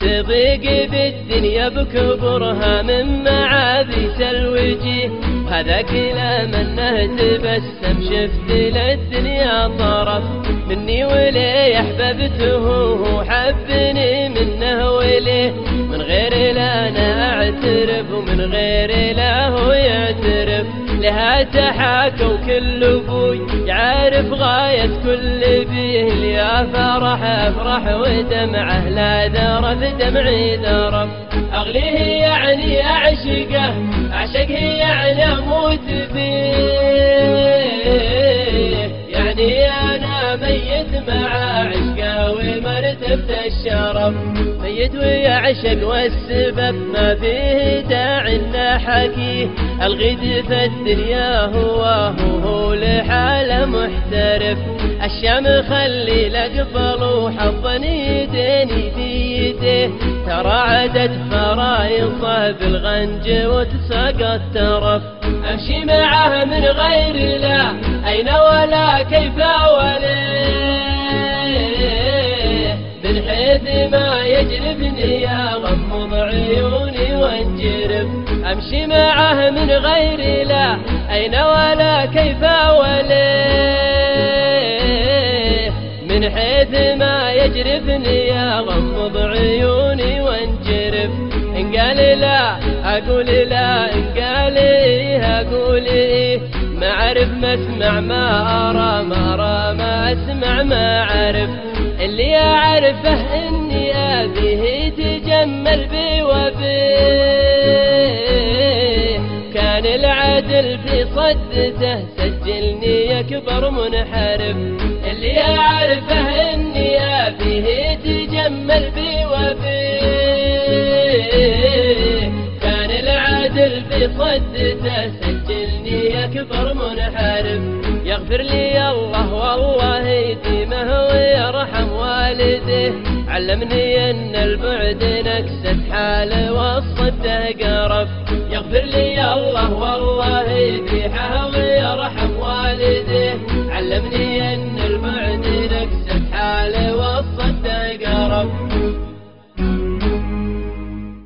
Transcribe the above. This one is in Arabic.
تضيق بالدنيا بكبرها من معابيس الوجيه هذا كلام انه تبسم شفت للدنيا طرف مني وليه أحببته؟ وحبني منه وليه؟ من غير لا أنا أعترف ومن غير لا هو يعترف. لها تحاكوا كل أبوي يعرف غاية كل بيه. يا فرح أفرح ودمعه لا ذرف دمعي ذرف أغليه يعني أعشقه أعشقه مع عشقه ومرتبة الشرف. ميت ويعشق والسبب ما فيه داعي انه حكيه الغد في الدنيا هو هو لحاله محترف. الشام خلي لقبل وحضني ديني بيده ترى عدد فرايصه بالغنج وتساق الترف. امشي معه من غير لا أين ولا كيف وليه حيث ما يجلبني اغمض عيوني وانجرف أمشي معه من غير لا أين ولا كيف وليه؟ من حيث ما يجرفني اغمض عيوني وانجرف إن قال لا أقول لا إن قال إيه أقول إيه؟ ما أعرف ما أسمع ما أرى ما أرى ما أسمع ما أعرف. اللي اعرفه إني ابيه يتجمل بي وبيه كان العدل في صدته سجلني يكبر منحرف. اللي أعرفه إني ابيه يتجمل بي وبيه كان العدل في صدته سجلني يكبر منحرف. يغفر لي الله والله والده علمني أن البعد نكسة حال